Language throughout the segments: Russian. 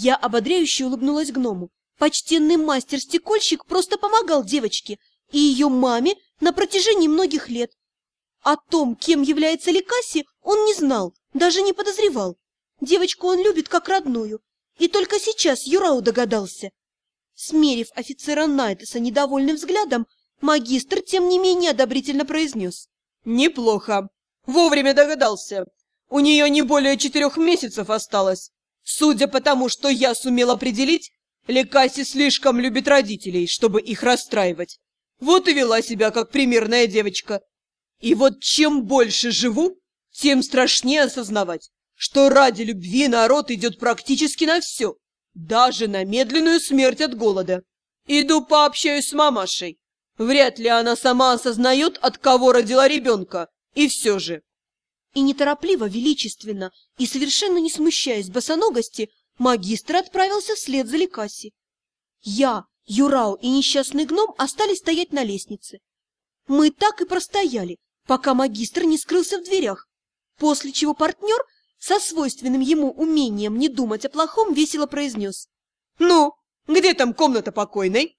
Я ободряюще улыбнулась гному. Почтенный мастер-стекольщик просто помогал девочке и ее маме на протяжении многих лет. О том, кем является Ликаси, он не знал, даже не подозревал. Девочку он любит как родную, и только сейчас Юрау догадался. Смерив офицера Найтеса недовольным взглядом, магистр, тем не менее, одобрительно произнес. «Неплохо. Вовремя догадался. У нее не более четырех месяцев осталось. Судя по тому, что я сумел определить, Лекаси слишком любит родителей, чтобы их расстраивать. Вот и вела себя как примерная девочка. И вот чем больше живу, тем страшнее осознавать, что ради любви народ идет практически на все, даже на медленную смерть от голода. Иду пообщаюсь с мамашей. Вряд ли она сама осознает, от кого родила ребенка, и все же. И неторопливо, величественно и совершенно не смущаясь босоногости, магистр отправился вслед за Ликаси. Я, Юрау и несчастный гном остались стоять на лестнице. Мы так и простояли, пока магистр не скрылся в дверях, после чего партнер со свойственным ему умением не думать о плохом весело произнес. «Ну, где там комната покойной?»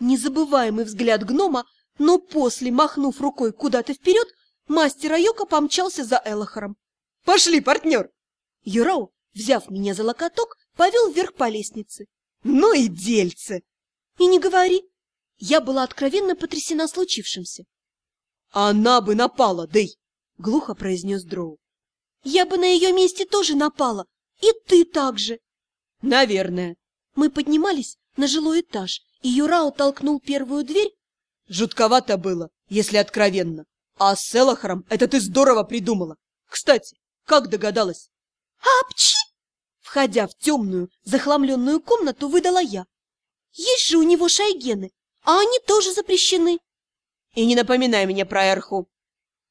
Незабываемый взгляд гнома, но после, махнув рукой куда-то вперед, мастер Айока помчался за Элохором. «Пошли, партнер!» Юрау, взяв меня за локоток, повел вверх по лестнице. «Ну и дельце!» «И не говори!» Я была откровенно потрясена случившимся. «Она бы напала, Дэй!» — глухо произнес Дроу. Я бы на ее месте тоже напала. И ты также. Наверное. Мы поднимались на жилой этаж, и Юрао толкнул первую дверь. Жутковато было, если откровенно. А с Элохором это ты здорово придумала. Кстати, как догадалась? Апчи! Входя в темную, захламленную комнату, выдала я. Есть же у него шайгены, а они тоже запрещены. И не напоминай мне про Эрху.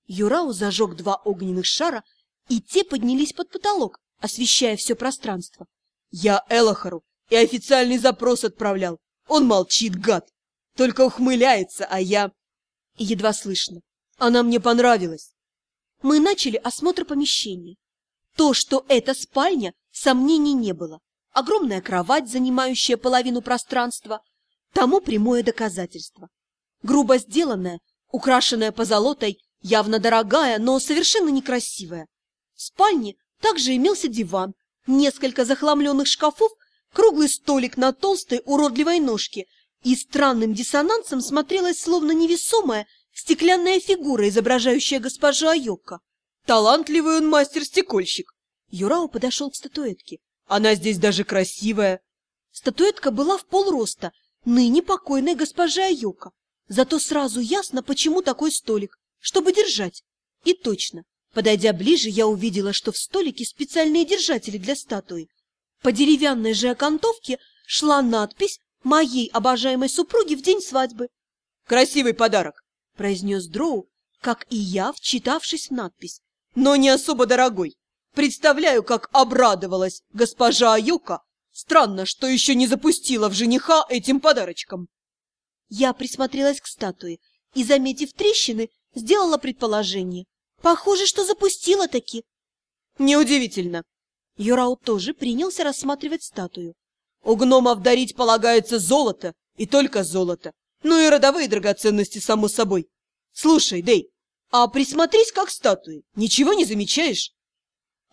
Юрао зажег два огненных шара и те поднялись под потолок, освещая все пространство. Я Элохору и официальный запрос отправлял. Он молчит, гад. Только ухмыляется, а я... едва слышно. Она мне понравилась. Мы начали осмотр помещения. То, что это спальня, сомнений не было. Огромная кровать, занимающая половину пространства, тому прямое доказательство. Грубо сделанная, украшенная позолотой, явно дорогая, но совершенно некрасивая. В спальне также имелся диван, несколько захламленных шкафов, круглый столик на толстой уродливой ножке и странным диссонансом смотрелась словно невесомая стеклянная фигура, изображающая госпожу Айока. Талантливый он мастер-стекольщик. Юрао подошел к статуэтке. Она здесь даже красивая. Статуэтка была в полроста, ныне покойной госпожи Айока. Зато сразу ясно, почему такой столик, чтобы держать. И точно, Подойдя ближе, я увидела, что в столике специальные держатели для статуи. По деревянной же окантовке шла надпись «Моей обожаемой супруге в день свадьбы». «Красивый подарок», — произнес Дроу, как и я, вчитавшись в надпись. «Но не особо дорогой. Представляю, как обрадовалась госпожа Аюка. Странно, что еще не запустила в жениха этим подарочком». Я присмотрелась к статуе и, заметив трещины, сделала предположение. Похоже, что запустила таки. Неудивительно. Юрау тоже принялся рассматривать статую. У гномов дарить полагается золото, и только золото. Ну и родовые драгоценности, само собой. Слушай, Дэй, а присмотрись как статуи, ничего не замечаешь?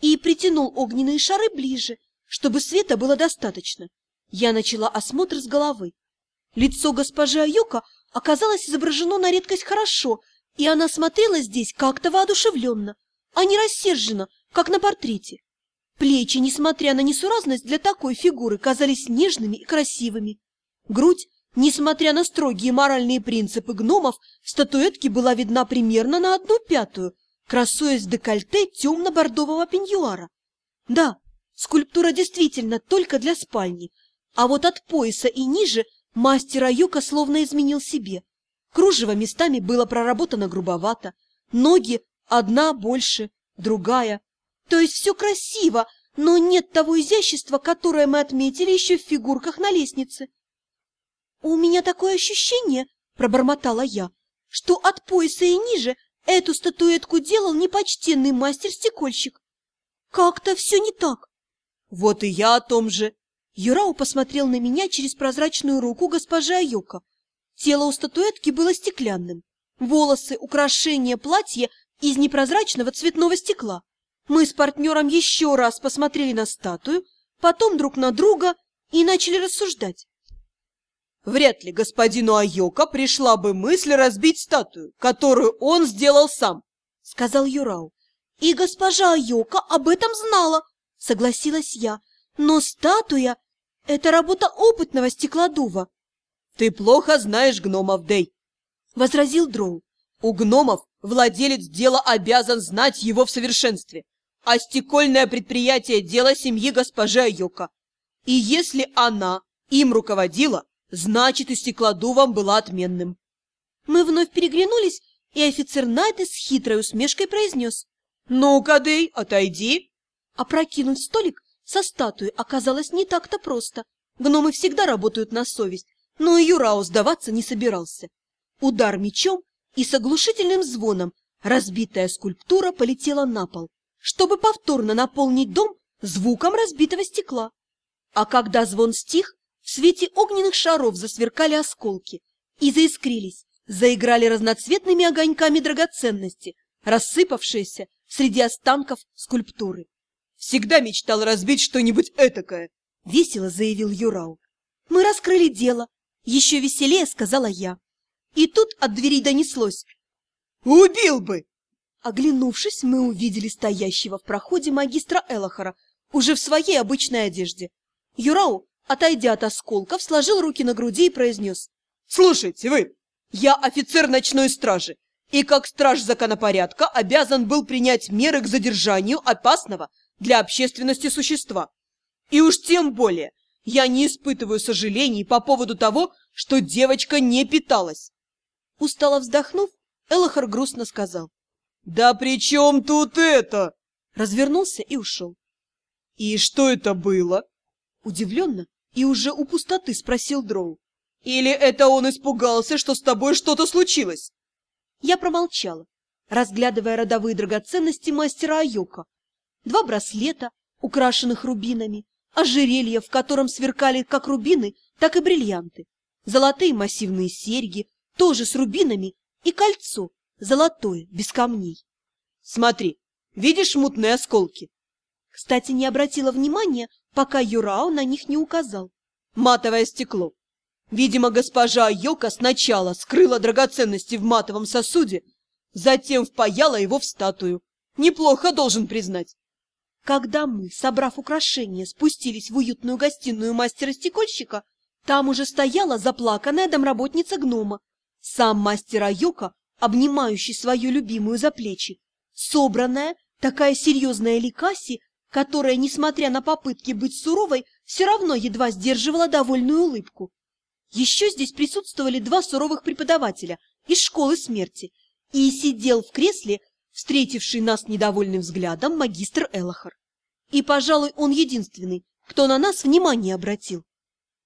И притянул огненные шары ближе, чтобы света было достаточно. Я начала осмотр с головы. Лицо госпожи Аюка оказалось изображено на редкость хорошо, и она смотрела здесь как-то воодушевленно, а не рассерженно, как на портрете. Плечи, несмотря на несуразность для такой фигуры, казались нежными и красивыми. Грудь, несмотря на строгие моральные принципы гномов, в статуэтке была видна примерно на одну пятую, красуясь в декольте темно-бордового пеньюара. Да, скульптура действительно только для спальни, а вот от пояса и ниже мастер Аюка словно изменил себе. Кружево местами было проработано грубовато, ноги одна больше, другая. То есть все красиво, но нет того изящества, которое мы отметили еще в фигурках на лестнице. — У меня такое ощущение, — пробормотала я, — что от пояса и ниже эту статуэтку делал непочтенный мастер-стекольщик. Как-то все не так. — Вот и я о том же. Юрао посмотрел на меня через прозрачную руку госпожи Айока. Тело у статуэтки было стеклянным. Волосы, украшения, платье из непрозрачного цветного стекла. Мы с партнером еще раз посмотрели на статую, потом друг на друга и начали рассуждать. Вряд ли господину Айока пришла бы мысль разбить статую, которую он сделал сам, — сказал Юрау. И госпожа Айока об этом знала, — согласилась я. Но статуя — это работа опытного стеклодува. — Ты плохо знаешь гномов, Дэй, — возразил Дроу. У гномов владелец дела обязан знать его в совершенстве, а стекольное предприятие – дело семьи госпожи Айока. И если она им руководила, значит и стеклодувом была отменным. Мы вновь переглянулись, и офицер Найты с хитрой усмешкой произнес. «Ну-ка, Дэй, отойди!» Опрокинуть столик со статуей оказалось не так-то просто. Гномы всегда работают на совесть, но и Юрао сдаваться не собирался. Удар мечом, и с оглушительным звоном разбитая скульптура полетела на пол, чтобы повторно наполнить дом звуком разбитого стекла. А когда звон стих, в свете огненных шаров засверкали осколки и заискрились, заиграли разноцветными огоньками драгоценности, рассыпавшиеся среди останков скульптуры. «Всегда мечтал разбить что-нибудь этакое!» — весело заявил Юрау. «Мы раскрыли дело!» — еще веселее сказала я. И тут от двери донеслось. «Убил бы!» Оглянувшись, мы увидели стоящего в проходе магистра Элохора, уже в своей обычной одежде. Юрау, отойдя от осколков, сложил руки на груди и произнес. «Слушайте вы, я офицер ночной стражи, и как страж законопорядка обязан был принять меры к задержанию опасного для общественности существа. И уж тем более я не испытываю сожалений по поводу того, что девочка не питалась. Устало вздохнув, Элохор грустно сказал. «Да при чем тут это?» Развернулся и ушел. «И что это было?» Удивленно и уже у пустоты спросил Дроу. «Или это он испугался, что с тобой что-то случилось?» Я промолчала, разглядывая родовые драгоценности мастера Айока. Два браслета, украшенных рубинами, ожерелье, в котором сверкали как рубины, так и бриллианты, золотые массивные серьги, тоже с рубинами, и кольцо, золотое, без камней. Смотри, видишь мутные осколки? Кстати, не обратила внимания, пока Юрао на них не указал. Матовое стекло. Видимо, госпожа Йока сначала скрыла драгоценности в матовом сосуде, затем впаяла его в статую. Неплохо, должен признать. Когда мы, собрав украшения, спустились в уютную гостиную мастера-стекольщика, там уже стояла заплаканная домработница гнома, сам мастер Айока, обнимающий свою любимую за плечи, собранная, такая серьезная Ликаси, которая, несмотря на попытки быть суровой, все равно едва сдерживала довольную улыбку. Еще здесь присутствовали два суровых преподавателя из школы смерти, и сидел в кресле, встретивший нас недовольным взглядом, магистр Элохар. И, пожалуй, он единственный, кто на нас внимание обратил.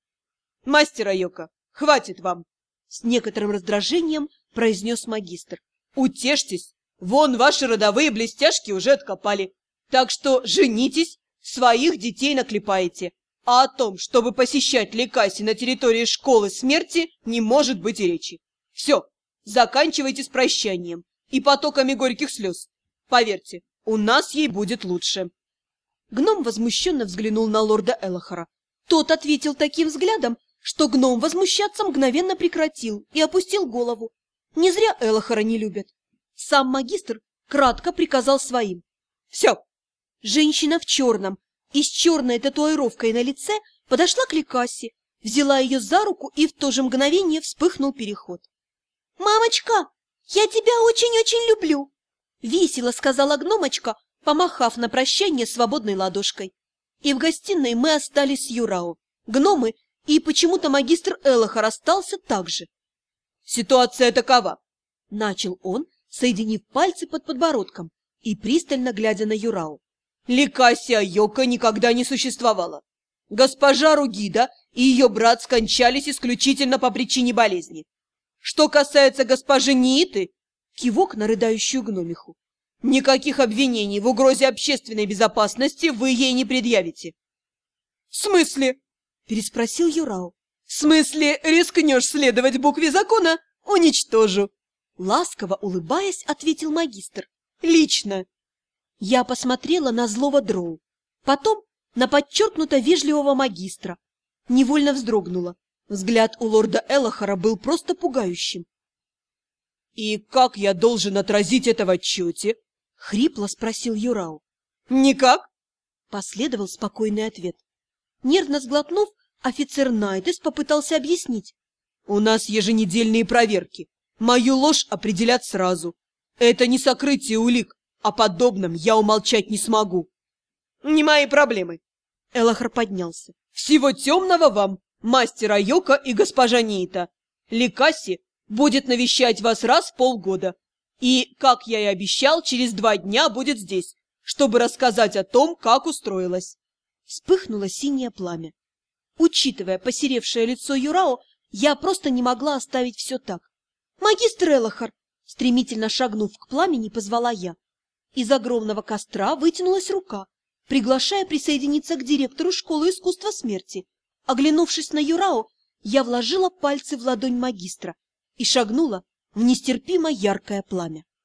— Мастер Айока, хватит вам! С некоторым раздражением произнес магистр. Утешьтесь, вон ваши родовые блестяшки уже откопали. Так что женитесь, своих детей наклепаете. А о том, чтобы посещать Лекаси на территории школы смерти, не может быть и речи. Все, заканчивайте с прощанием и потоками горьких слез. Поверьте, у нас ей будет лучше. Гном возмущенно взглянул на лорда Элохора. Тот ответил таким взглядом, что гном возмущаться мгновенно прекратил и опустил голову. Не зря Элохора не любят. Сам магистр кратко приказал своим. «Все!» Женщина в черном и с черной татуировкой на лице подошла к Ликасе, взяла ее за руку и в то же мгновение вспыхнул переход. «Мамочка, я тебя очень-очень люблю!» Весело сказала гномочка, помахав на прощание свободной ладошкой. И в гостиной мы остались с Юрао. Гномы и почему-то магистр Элохор остался так же. «Ситуация такова!» — начал он, соединив пальцы под подбородком и пристально глядя на Юрау. «Ликасия Йока никогда не существовала. Госпожа Ругида и ее брат скончались исключительно по причине болезни. Что касается госпожи Нииты, кивок на рыдающую гномиху, никаких обвинений в угрозе общественной безопасности вы ей не предъявите. — В смысле? — переспросил Юрау. В смысле, рискнешь следовать букве закона? Уничтожу. Ласково улыбаясь, ответил магистр. Лично. Я посмотрела на злого дроу, потом на подчеркнуто вежливого магистра. Невольно вздрогнула. Взгляд у лорда Элохора был просто пугающим. «И как я должен отразить это в отчете?» — хрипло спросил Юрау. «Никак!» — последовал спокойный ответ. Нервно сглотнув, офицер Найтес попытался объяснить. «У нас еженедельные проверки. Мою ложь определят сразу. Это не сокрытие улик. О подобном я умолчать не смогу». «Не мои проблемы!» Элохор поднялся. «Всего темного вам, мастера Йока и госпожа Нита. Ликаси будет навещать вас раз в полгода. И, как я и обещал, через два дня будет здесь, чтобы рассказать о том, как устроилась. Вспыхнуло синее пламя. Учитывая посеревшее лицо Юрао, я просто не могла оставить все так. «Магистр Элохар!» Стремительно шагнув к пламени, позвала я. Из огромного костра вытянулась рука, приглашая присоединиться к директору школы искусства смерти. Оглянувшись на Юрао, я вложила пальцы в ладонь магистра и шагнула в нестерпимо яркое пламя.